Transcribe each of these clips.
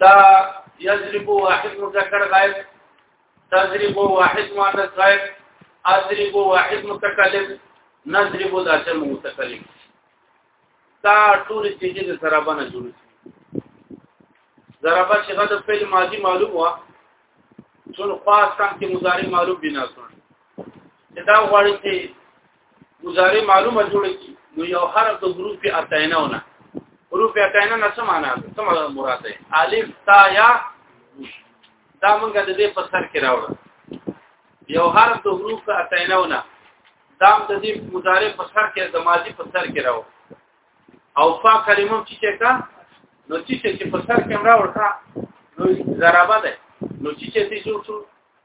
دا یضرب واحد مذکر غائب تضرب واحد مؤنث غائب اضرب واحد متکلم نضرب دا چې متکلم دا ټول چې د سره باندې جوړ شي ضربه چې غد فعل ماضی معلوم وا څون خاص کم کې مضارع معلوم بنا سن دا غواړي چې مضارع معلومه جوړه کی نو یو حرف د حروف اتینونه حروف اتینه نه څه معنا ده څه معنا مراد ده الف تا یا دا موږ د دې په سر کې راوړل یو حرف د حروف اتینونه دا د دې مضارع په سر کې د ماضی په سر کې راوړل او فا کلمه چې څه کا نو چې چې په سر کې راوړل نو ضربه ده نو چې چې دې جوړ شو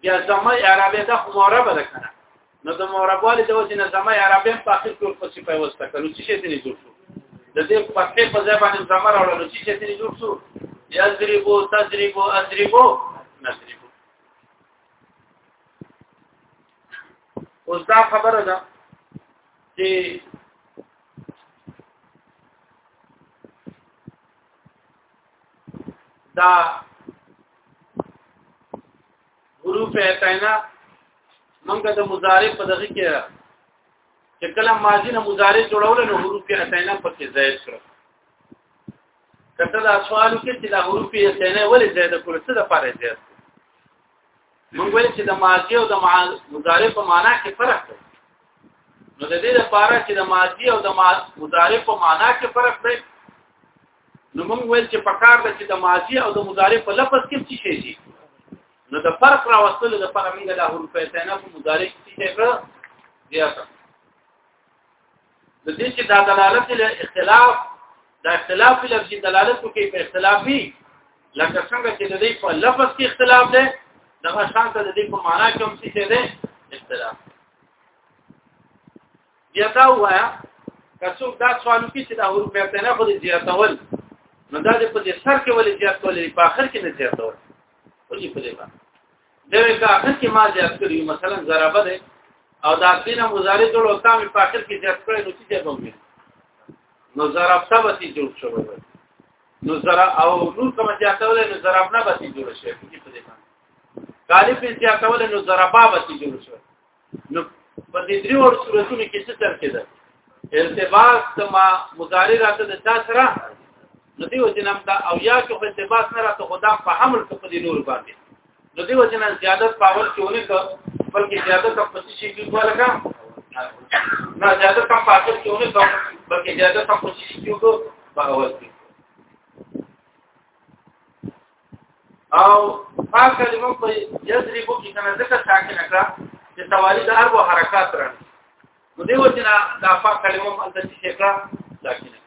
بیا زمه عربه د معربه ده کنه نو د معربوالي د وجه نه زمه عربه په اخر کې په صفه وسته کړو چې شي دې جوړ شو د دې په کې په ځای باندې زمه راوړل چې شي دې جوړ شو یضربو تضربو اضربو نضربو اوس دا خبره ده چې دا حروف کائنا منګه د مضارع په دغه کې چې کله ماضی نه مضارع جوړول نو حروف کائنا پکې ځای شو کته دا سوال کې چې دا حروف کائنا ولې ځای د کول څه د پاره ځای مونږ ویل چې د ماضی او د مضارع په معنا کې فرق دی نو د دې لپاره چې د ماضی او د مضارع په معنا کې فرق دی نو موږ ویل چې په کار ده چې د ماضي او د مضارع په لفظ کې څه شي شي نو د فرق راوستلو لپاره موږ د حروف ثانه په مضارع کې څه شي کړو زیاته د دې چې دا دلالت له اختلاف د اختلاف لفظي دلالت کوي په اختلافي لکه څنګه چې د دې په لفظ کې اختلاف ده دغه شان ته د دې په معنا کې هم څه شي ده اختلاف بیا دا وایا که څوک دا سوال کوي چې دا حروف مبتنه خو دې زیاتول نو دا دې په دې سر کې ولې زیات کولې په اخر کې نه زیاتول ولې په دې باندې دا په اخر کې ما زیات کړی مثلا ضربه ده او دا دینه مضارع ټول او تام په اخر کې زیات کړی نو چې زیات ومه نو ضرب ثبت جوړ شو نو زرا او نور کوم زیاتول نو ضرب نه بتی جوړ شي په دې باندې غالب زیاتول نو ضربا بتی جوړ شي نو په دې دریو صورتونو کې څه تر کې ده ارتباط ما مضارع راته د تا سره نو دیو جنم دا او یا چې په ارتباط نه راته خدا په حمل څه په دې نور باندې نو دیو جنم زیادت پاول کې ونه ک بلکې زیادت په څه شي کې کوله کا نه زیادت په پاتې کې ونه ک بلکې زیادت په څه شي کې کوله باور کې او هغه کلمه په یضرب کې کنه ذکر ساکن کړه چې توالي د اربع حرکات را نو دیو چې نه د افا کلمه په اندر کې کړه ساکن کړه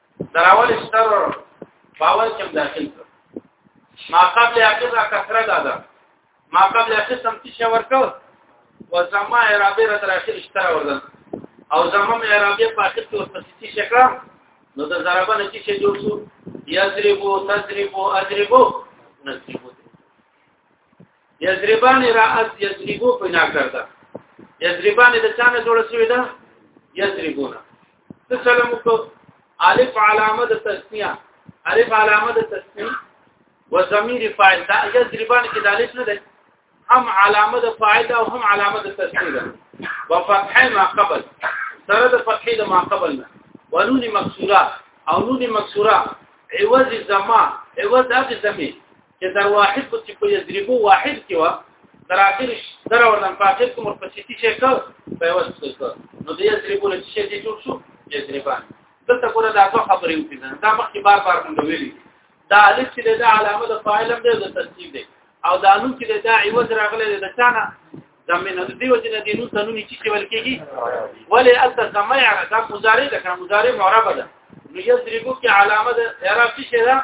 دراول ستر باور کوم داخل کړ ما قبل اخر کثره دادا ما قبل اخر سم څه شي ورکو و زما عربی را تر اخر ستر وردن او زما عربی په اخر کې ورپسې څه شي کړم نو د ضربه نه څه جوړ شو یضربو تضربو اضربو نضربو یضربان را از یضربو بنا کړدا یضربان د چانه جوړ شوی دا یضربونه څه چلم کو الف علامه د تسنیه الف علامه د تسنیه و ضمیر فاعل دا یضربان کې د الف نه ده هم علامه د فاعل او هم علامه د تسنیه ده و فتحه ما قبل سره د فتحې د ما قبل نه ونون مکسوره او نون مکسوره عوض زما عوض هغه زمي چې دا واحد په چې په یذریبو واحد کې و تر اخر در ورته په اخر کې مور په سيتي شي کړ په وسط کې نو دې یذریبو له چې دې جوړ شو یذریبان دلته ګوره دا څه خبرې وکړي دا مخکې بار بار مونږ ویلي دا الف چې دا علامه د فاعل هم ده د ترتیب ده او دا نوم چې دا عوض راغلی د چانه زمينه د دې وجه نه دینو تنونی چې چې ولکېږي ولې البته زمای عرب دا مضارع ده که مضارع معرب ده نو یضربو کې علامه د اعراب څه شي ده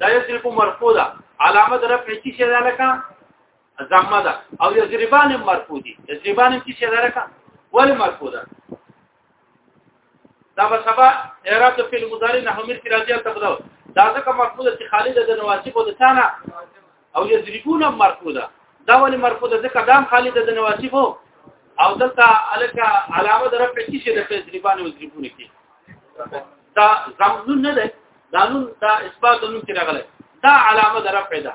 دا یضربو مرفوع ده علامه د رفع څه شي ده لکه زمه ده او یضربان مرفوع دي یضربان څه شي ده لکه ولې مرفوع ده دا به سبا اعراب د فعل مضارع نه همیر کې راځي ته بدل دا ځکه مرفوع چې خالد د نواسب او د ثانا او یذریبون مرفوع ده دا ولې مرفوع ده ځکه دام خالد د نواسب او دلته الک علامه د رفع کې شي د تجربان او یذریبون کې دا زمون نه ده دا نون دا اثبات نون کې راغله دا علامه د رفع ده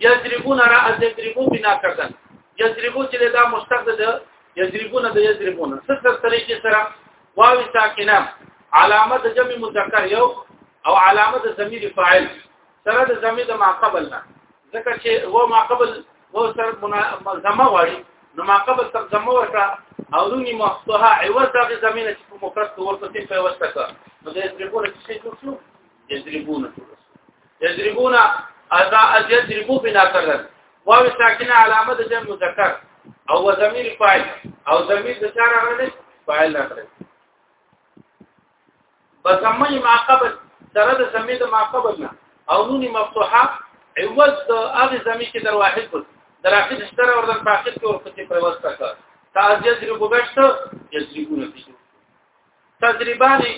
یضربون را از یضربو بنا کردن یضربو چې دا مشتق ده یضربون د یضربون څه څه طریقې سره واو ساکنه علامه د جمع مذکر یو او علامه د ضمیر فاعل سره د ضمیر د ماقبل نه ځکه چې و ماقبل و سره زمه واړي نو ماقبل سره زمه ورکړه او دونی مخصوها عوض د زمینه چې مفرد ورته په وسته کړه نو د یضربون څه څه یضربون یضربون اذا از یضربو بنا کړل واو ساکنه علامه د جمع مذکر او ضمیر فاعل او ضمیر د چا راغلی فاعل راغلی بسمه ما قبل سره د سمې د ما قبل نه او نونی مفتوحه عوض د هغه زمي کې در واحد کړ در اخر اشتره ور در پاکټ کې ورپسې پروسته کړ تعزیه ذریبو غشت یذریبو نتیجه تجربانه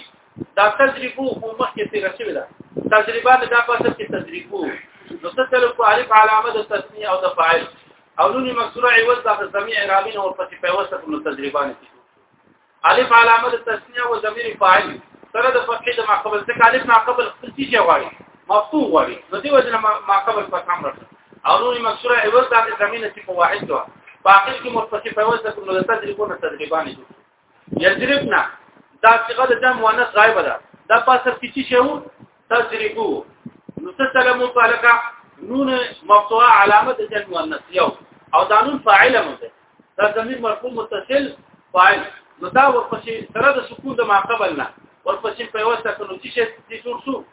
دا تجربو خو مخکې تیر شوی دا تجربانه دا په اصل کې تجربو نو تسلو کو عارف علامه د تسنیه او د فاعل او نون مکسوره عوض د سميع عربي او په په وسط نو تجربانه کې الف علامه د تسنیه او ضمیر فاعل سره د فتحې د ماقبل څخه الف ماقبل خپل شي غواړي مفتوح غواړي نو دی وجه ماقبل په کام راځي او نون مکسوره عوض د زمينه چې په واحد دوه باقي کې متصف په وسط نو تجربونه تجربانه دي یضربنا دا صيغه د جمع مؤنث غایب ده دا پاسر کې چی شو تضربو نو تسلم مطلقه نون مفتوحه علامه د جمع مؤنث یو او دا نون فاعل مو ده دا ضمیر مرفوع متصل فاعل نو دا ورپسې سره د سکون د معقبل نه ورپسې په واسطه کې نو چې شي څور شو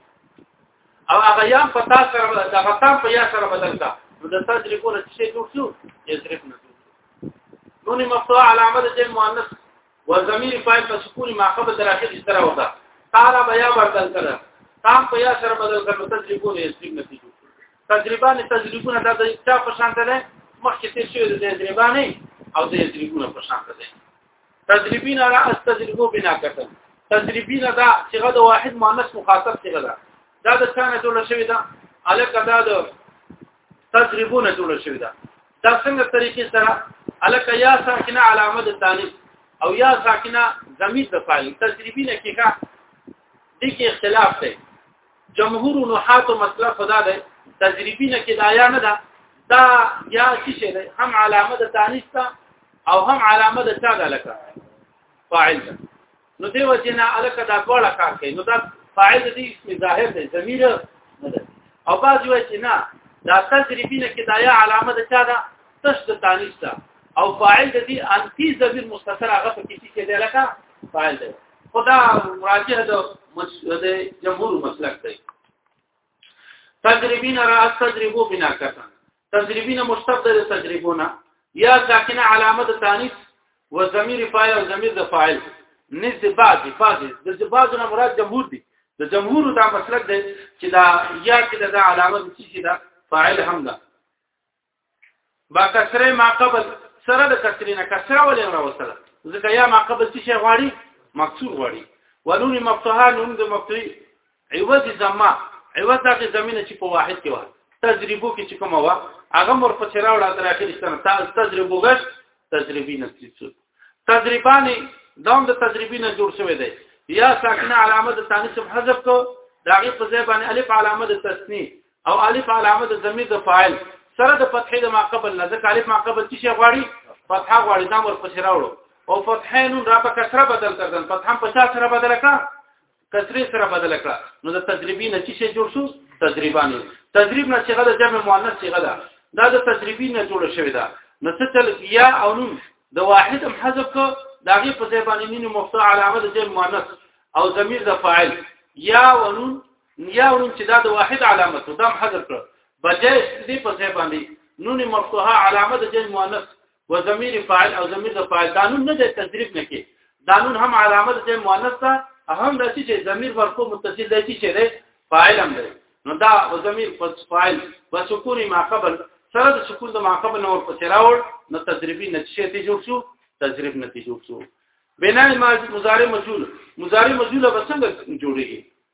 او هغه یا په تاسو سره د غطا په یا سره بدل کا نو د تاسو لري کوله چې جوړ شو یضرب نه نون مفتوح علامه د مؤنث و ضمیر فاعل په سکون ما خبر در اخر استرا ودا قال بیا بدل کړه تام په یا سره بدل کړه نو تاسو لري کوله یضرب نه کیږي تجربان تجربونه د چا په شان ده مخکې تیر شوی د تجربه نه او د تجربونه په شان ده تدریبین را استدریبو بنا کتل تدریبین دا چې غد واحد مؤنث مخاطب څنګه ده دا د ثانه جوړ شوی ده الکه دا د تدریبونه جوړ شوی ده دا څنګه طریقې سره الکه یا ساکنه علامه د ثاني او یا ساکنه ضمیر د فاعل تدریبین کې کا د کې اختلاف دی جمهور نحات مسله خدا ده تجربی نه کې دا یا نه ده دا یا څه شي ده هم علامه د تانیث ده او هم علامه د چا ده لکه فاعل ده نو دی وجنا الکه دا ټول کار کوي نو دا فاعل دی اسم ظاهر دی ضمیر نه ده او باز وایي چې نه دا تجربی نه کې دا یا علامه د چا ده تش د تانیث ده او فاعل د دې انتی ضمیر مستتر هغه په کې چې دی لکه فاعل ده خدا راجه د مسعود جمهور مسلک دی تجربین را تجربو بنا کتن تجربین مشتق د تجربونه یا ساکنه علامه د تانیث و ضمیر فاعل او ضمیر د فاعل نزد بعض بعض د بعض نه مراد جمهور دي د جمهور دا مسلک دی چې دا یا کې دا علامه د څه ده فاعل هم ده با کسره ما قبل سره د کسرې نه کسره ولې راوستله ځکه یا ما قبل څه شي غواړي مکسور غواړي ونون مفتوحه نون د مفتوحي عوض زما عوض دغه زمينه چې په واحد کې وه تجربو کې چې کومه وه هغه مر په چر وړه تر اخر شتنه تجربو غش تجربي نسيڅو تجربانه دوم د تجربي نه جوړ شوی دی یا ساکنه علامه د ثاني سم حذف کو داغه په ځای باندې الف علامه د تسنی او الف علامه د ضمیر د فاعل سره د فتحې د ما قبل نه ځکه الف ما قبل چې شي غواړي فتحه غواړي دا ورپسې راوړو او فتحه نون را په کسره بدل کړل فتحه په چا سره بدل کړه کسره سره بدل کړه نو د تجربي نه چې جوړ شو تجربان تجرب نه چې غدا جمع مؤنث چې غدا دا د تجربي نه جوړ شوی دا نو څه تل یا او نون د واحد هم حذف کو دا غي په ځای باندې نون مفتوح علامه د جمع مؤنث او ضمیر د فاعل یا ونون نیا ورون چې دا د واحد علامت او دم حذف کړ بجای دې په ځای باندې نون مفتوحه علامه د جمع مؤنث و ضمیر فاعل او ضمیر د فاعل دا نون نه د تذریب نه کې دا نون هم علامه د جمع مؤنث ده هم د چې ضمیر مرفوع متصل دی چې ده فاعل هم دی نو دا و ضمیر پس فاعل و سکون ما قبل سره د سکون د ما قبل نور په سراوړ نو تذریبی نتیجه ته جوړ شو تذریب نتیجه جوړ شو بنا مضارع مجهول مضارع مجهول به څنګه جوړیږي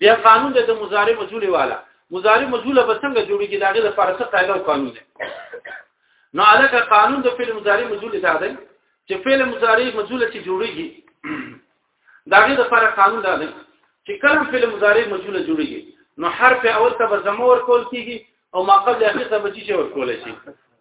بیا قانون د مضارع مجهول والا مضارع مجهول به څنګه جوړیږي دا غیر فارسه قاعده او قانون دی نو علاقه قانون د فعل مضارع مجهول دا دی چې فعل مضارع مجهول چې جوړیږي دا غیر لپاره قانون دا دی چې کله فعل مضارع مجهول جوړیږي نو حرف اول ته به زمو ورکول کیږي او ما قبل اخر ته به چې ورکول شي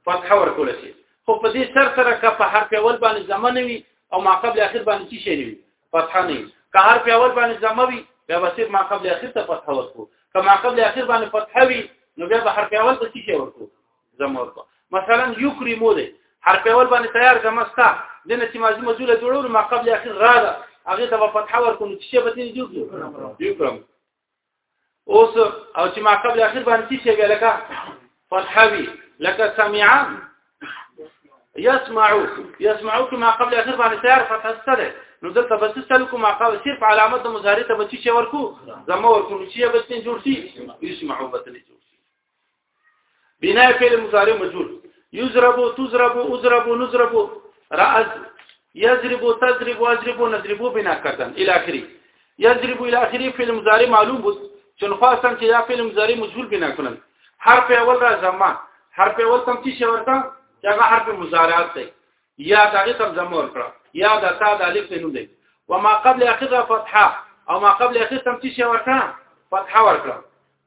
فتح ورکول شي خو په دې سر سره که په حرف اول باندې زمنه وي او ما قبل اخر باندې چې شي فتح نه که هر په اول باندې جمع وي بیا به صرف ما قبل اخر ته فتح ورکو که ما قبل اخر باندې فتح وي نو بیا به هر په اول ته څه شي ورکو جمع ورکو مثلا یکرمو دی هر په اول باندې تیار جمع ستا دنه چې ماضی مجهوله جوړول ما قبل اخر غاده هغه ته فتح ورکو نو څه به تنه جوړ یکرم اوس او چې ما قبل اخر باندې څه وی لکه فتحوي لکه سمع يسمع يسمع كما قبل اخر باندې تیار فتح ستله نو دلته بس سلکو ما قال صرف علامه د مضارع ته بچی چې ورکو زمو ورکو چې بس جوړ شي يسمعو بس نه جوړ بناء فعل مضارع مجهول یضرب تضرب اضرب نضرب راز یضرب تضرب اضرب نضرب بنا کردن الی اخره یضرب الی اخره فعل مضارع معلوم بود چون خواستم چې دا فعل مضارع مجهول بنا کړم حرف اول را زما حرف اول تم چې ورته چې هغه حرف مضارعات دی یا دغه تم زما ور کړ یا د تا د الف نوم دی وما قبل اخره فتحه او ما قبل اخره تم چې ور کړ فتحه ور کړ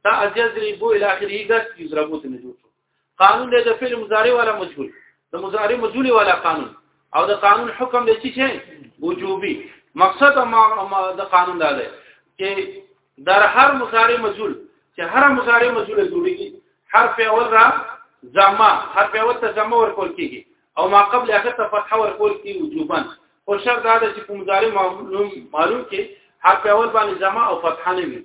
تعجز ریبو الی اخره ګس یضربو ته نه جوړ شو قانون د فعل مضارع والا مجهول د مضارع مجهول والا قانون او د قانون حکم د چی شي وجوبي مقصد ما د قانون دا دی چې در هر مضارع مجهول چې هر مضارع مجهول جوړیږي حرف اول را زما حرف اول ته زما ورکول کیږي او ما قبل اخر ته فتحه ورکول کیږي وجوبا خو شرط دا دی چې په مضارع معلوم معلوم کې حرف اول باندې زما او فتحه نه وي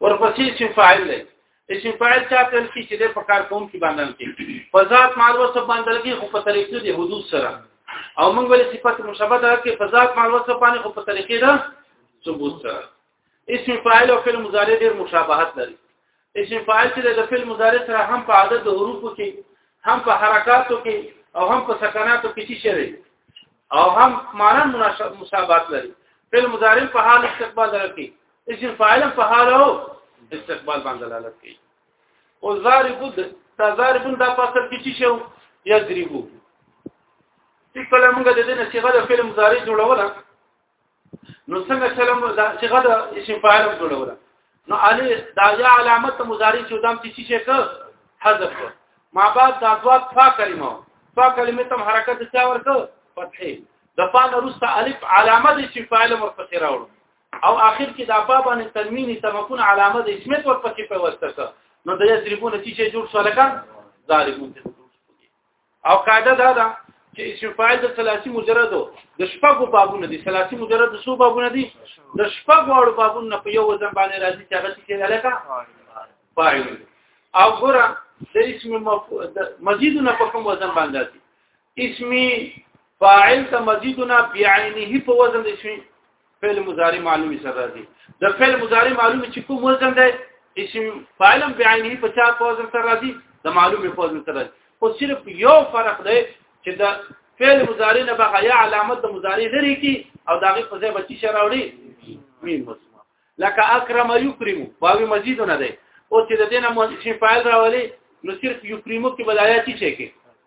ورپسې اسم فاعل دی اسم فاعل چا تل کې چې د پکار کوم کې باندې کې په ذات مال وسب باندې کې خو په طریقې د حدود سره او موږ ولې صفات مشابهه ده کې په ذات مال وسب باندې خو په طریقې ده ثبوت سره اسم فاعل او فعل مضارع ډېر مشابهت لري اسم فاعل چې د فعل مضارع سره هم په عدد د حروفو کې هم په حرکاتو کې او هم په سکناتو کې چې شری او هم معنا مشابهت لري فعل مضارع په حال استقبال لري اسم فاعل په حال او استقبال باندې دلالت کوي او ضارب تضارب دا په اصل کې څه شو یضربو چې کله موږ د دې نه صيغه د فعل مضارع جوړوله نو څنګه سلام د صيغه د اسم فاعل جوړوله نو علي دا یا علامت مضارع چې دام څه شي که حذف ما بعد دا دوا فا کلمه فا کلمه تم حرکت څا ورته فتحه د فا نه روسته الف علامه د اسم فاعل مرتفع راوړو او اخر کې دا باب باندې تنوین تمکن علامه د اسمیت ورپسې په وسته نو د یضربون چې چې جوړ شو لکه ظالمون او قاعده دا ده چې اسم فاعل د ثلاثي مجرد د شپږو بابونه دي ثلاثي مجرد د څو بابونه دي د شپږو اړو بابونه په یو ځم باندې راځي چې هغه څه لکه فاعل او ګره د اسم مفعول مزیدونه په کوم وزن باندې راځي اسم فاعل ته مزیدونه بعینه په وزن د اسم فعل مضارع معلومی سره راځي د فعل مضارع معلومی چې کوم وزن دی اسم فاعلم بعینه په چا په وزن سره راځي د معلومه په وزن سره خو صرف یو فرق دی چې د فعل مضارع نه بغا یا علامت د مضارع لري کی او داغه په ځای بچی شراوړي مين مسما لکه اکرم یکرم باوی مزید نه دی او چې د دینه مؤنث فاعل راولي نو صرف یکرمو کې بدایا چی شي کې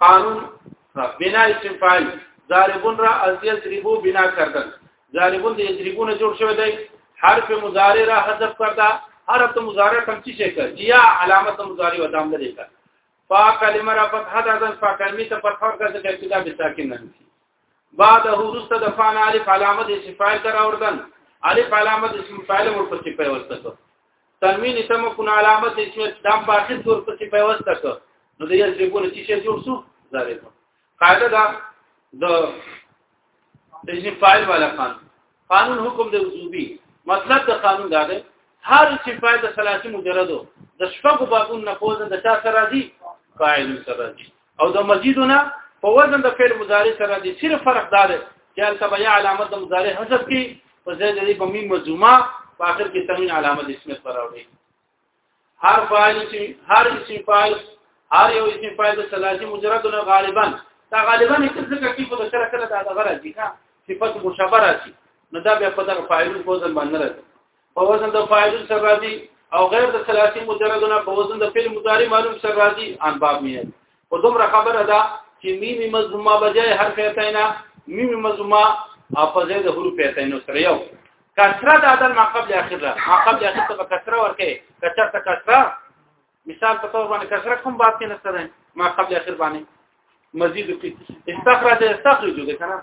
قانون بنا اسم فاعل ضاربون را از یضربو بنا کردن ضاربون د یضربون جوړ شوی دی حرف مضارع را حذف کردا حرف مضارع کم چی شي کړ یا علامت مضارع و دام لري کړ فا کلمه را فتح ده ځن فا کلمه ته فتح ورکړه چې کتاب ساکن نه شي بعد ورسته د فان الف علامه د اسم فاعل تر اوردن الف علامه د اسم فاعل ورپسې پیوسته کو تنوین تم کو علامه د اسم دام باخذ ورپسې پیوسته کو نو د یذبون چې شی جوړ شو ظالم قاعده دا د اسم فاعل والا قانون قانون حکم دی وجوبي مطلب د قانون دا دی هر چې فاعل د ثلاثي مجردو د شپږو بابونو نه پوزن د چا سره راځي فاعل سره راځي او د مزیدونه په وزن د فعل مضارع سره راځي صرف فرق دا دی چې التبیا علامت د مضارع حذف کی په ځای د دې په میم مجموعه په اخر کې تنوین علامت اسم پر راوړي هر فاعل هر اسم فاعل هر یو اسم فاعل د ثلاثي مجرد نه غالبا دا غالبا هیڅ څه کوي په سره کله دا غره دي ها صفات مشابه راځي نو دا بیا په دغه فاعلون په وزن باندې راځي په وزن د فاعلون سره راځي او غیر د ثلاثي مجردونه په وزن د فعل مضارع معلوم سره راځي ان باب میاد په دومره خبره ده چې میم مضمومه بجای حرف اتینا میم مضمومه په ځای د حروف اتینا سره یو کسره د عدل ما قبل اخر ده ما قبل اخر ته کسره ورکه کچر ته کسره مثال په تور باندې کسره کوم باب کې نشته ما قبل اخر باندې مزید کی استخرج استخرج دې کنه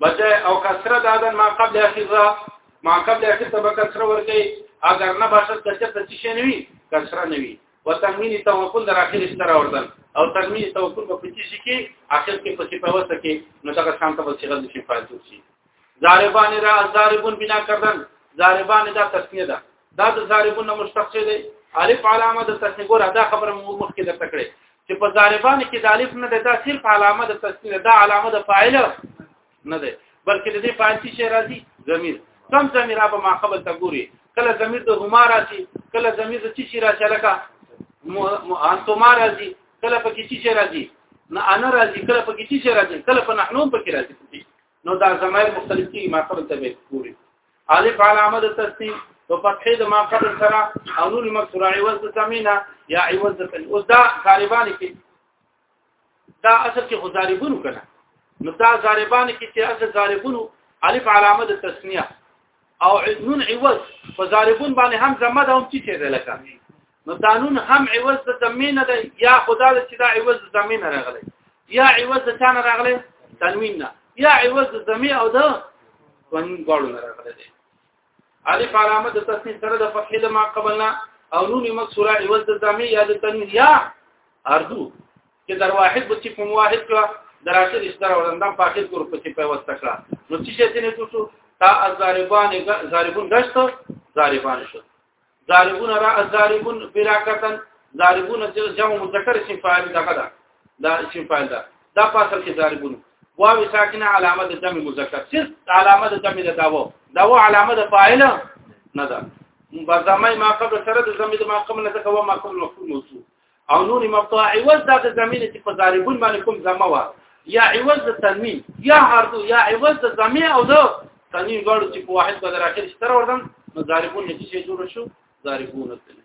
بچه او کسره د عدن ما قبل اخیزه ما قبل اخیزه ته به کسره ورکي اگر نه باشد کچه ته څه نه وي کسره نه وي وتنوین توکل در اخر استر اوردن او تنوین توکل په پچی شي کې اخر کې پچی په وسه کې نو دا څنګه په صيغه د شي فاعل شي ضاربان را ضاربون بنا کردن ضاربان دا تسنیه ده دا د ضاربون مشتق دی الف علامه د تسنی ګور دا خبره مو مخکې درته کړې چې په ضاربان کې د الف نه د صرف علامه د تسنی دا علامه د فاعل نه ده بلکې د دې فاعل شي راځي ضمیر کم ضمیر به ما قبل ته ګوري کله ضمیر د هما راځي کله ضمیر د چی راځي لکه انتما راځي کله پکې چی راځي نه انا راځي کله پکې چی راځي کله په نحنو پکې راځي نو دا زمایر مختلف کی ما قبل ته پوری الف علامه د تسنیم په فتحې د ما قبل سره او نون مکسوره عوض د زمينه یا عوض د تل اوس دا غالبان کې دا اصل کې غزاربونو کنه نو دا غالبان کې چې اصل غالبونو الف علامه د تسنیه او نون عوض په غالبون باندې هم زمد هم چې څه ده لکه نو دانون هم عوض د تمینه ده یا خدا د چې دا عوض د تمینه راغلی یا عوض د چانه راغلی تنوین نه یا عوض د زمي او د تنوین غوړو نه راغلی دی الف علامه د تسنین سره د فتح د ما قبلنا او نون مکسوره عوض د زمي یا د تنوین یا اردو چې در واحد بچی په واحد کړه دراسه اشتر ولندم په اخر ګروپ کې په واسطه کړه نو چې چې نه تاسو تا ازاربان زاربون دشت زاربان شو ضاربون را ضاربون براکتن ضاربون چې جمع مذکر شي فاعل دغه ده دا شي فاعل ده دا په اصل کې ضاربون واو ساکنه علامه د جمع مذکر صرف علامه د جمع ده داو داو علامه د فاعل نه ده بزمای ما قبل سره د زمي د ما قبل نه تکوه ما قبل مفعول موصوف او نون مقطوع عوض دا د زمين چې په ضاربون باندې کوم زمه وا یا عوض د تنوین یا هردو یا عوض د زمه او د تنوین غړو چې په واحد بدر اخر ستر وردم نو ضاربون نتیجه جوړ شو ضاربون تنوین